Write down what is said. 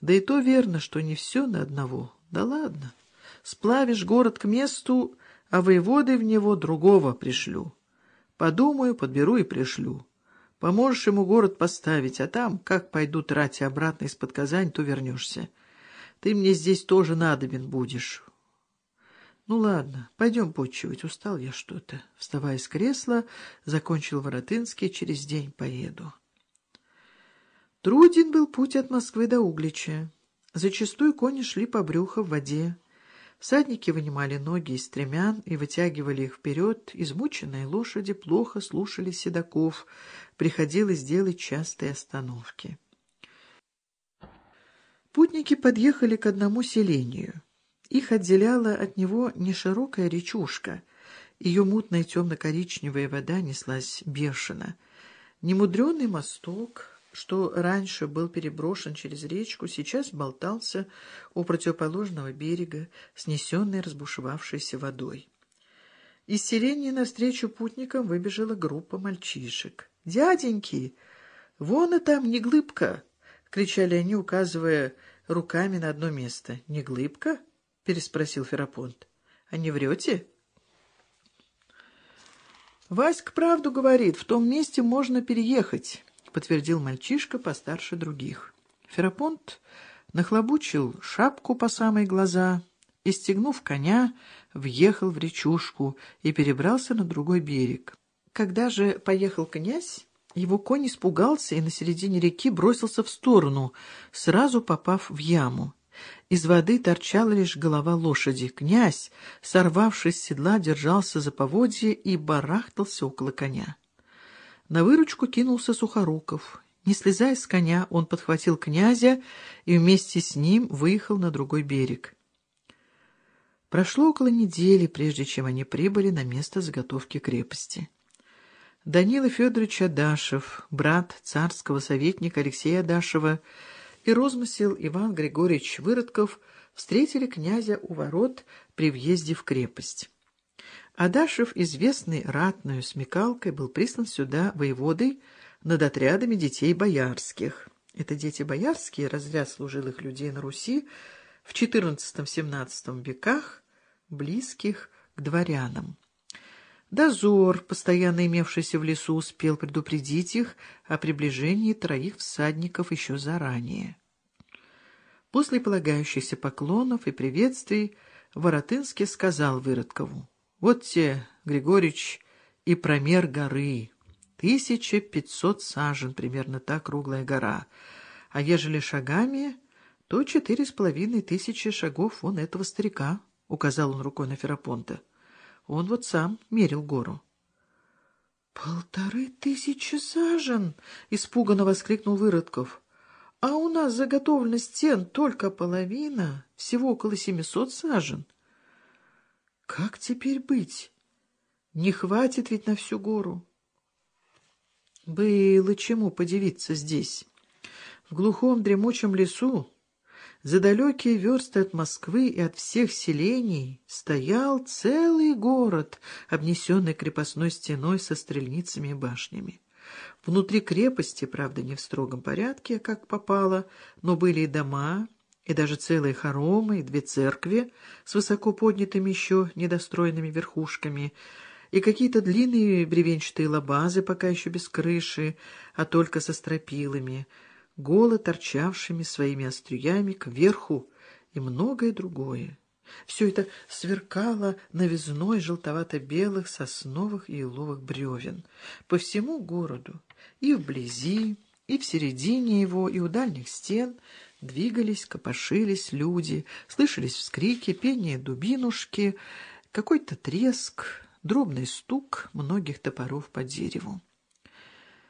Да и то верно, что не все на одного. Да ладно. Сплавишь город к месту, а воеводы в него другого пришлю. Подумаю, подберу и пришлю. Поможешь ему город поставить, а там, как пойдут рати обратно из-под Казань, то вернешься. Ты мне здесь тоже надобен будешь. Ну ладно, пойдем почивать, устал я что-то. Вставая с кресла, закончил Воротынский, через день поеду. Труден был путь от Москвы до Углича. Зачастую кони шли по брюху в воде. Всадники вынимали ноги из стремян и вытягивали их вперед. Измученные лошади плохо слушали седаков. Приходилось делать частые остановки. Путники подъехали к одному селению. Их отделяла от него неширокая речушка. Ее мутная темно-коричневая вода неслась бешено. Немудренный мосток что раньше был переброшен через речку, сейчас болтался у противоположного берега, снесенный разбушевавшейся водой. Из селения навстречу путникам выбежала группа мальчишек. «Дяденьки! Вон и там не глыбка!» — кричали они, указывая руками на одно место. «Не глыбка?» — переспросил Ферапонт. «А не врете?» «Васька правду говорит, в том месте можно переехать» подтвердил мальчишка постарше других. Ферапонт нахлобучил шапку по самые глаза и, стегнув коня, въехал в речушку и перебрался на другой берег. Когда же поехал князь, его конь испугался и на середине реки бросился в сторону, сразу попав в яму. Из воды торчала лишь голова лошади. Князь, сорвавшись с седла, держался за поводье и барахтался около коня. На выручку кинулся Сухоруков. Не слезая с коня, он подхватил князя и вместе с ним выехал на другой берег. Прошло около недели, прежде чем они прибыли на место заготовки крепости. Данила Федорович Адашев, брат царского советника Алексея Адашева, и розмысел Иван Григорьевич Выродков встретили князя у ворот при въезде в крепость. Адашев, известный ратную смекалкой, был прислан сюда воеводой над отрядами детей боярских. Это дети боярские, разряд служилых людей на Руси в XIV-XVII веках, близких к дворянам. Дозор, постоянно имевшийся в лесу, успел предупредить их о приближении троих всадников еще заранее. После полагающихся поклонов и приветствий Воротынский сказал Выродкову, вот те, Григорьевич, и промер горы. Тысяча пятьсот сажен, примерно так круглая гора. А ежели шагами, то четыре с половиной тысячи шагов вон этого старика, — указал он рукой на Ферапонта. Он вот сам мерил гору. — Полторы тысячи сажен! — испуганно воскликнул Выродков. — А у нас заготовлена стен только половина, всего около семисот сажен. — как теперь быть? Не хватит ведь на всю гору. Было чему подивиться здесь. В глухом дремучем лесу, за далекие версты от Москвы и от всех селений, стоял целый город, обнесенный крепостной стеной со стрельницами и башнями. Внутри крепости, правда, не в строгом порядке, как попало, но были и дома, и даже целые хоромы, и две церкви с высоко поднятыми еще недостроенными верхушками, и какие-то длинные бревенчатые лабазы, пока еще без крыши, а только со стропилами, голо торчавшими своими остриями кверху, и многое другое. Все это сверкало новизной желтовато-белых сосновых и еловых бревен по всему городу, и вблизи, и в середине его, и у дальних стен — Двигались, копошились люди, слышались вскрики, пение дубинушки, какой-то треск, дробный стук многих топоров по дереву.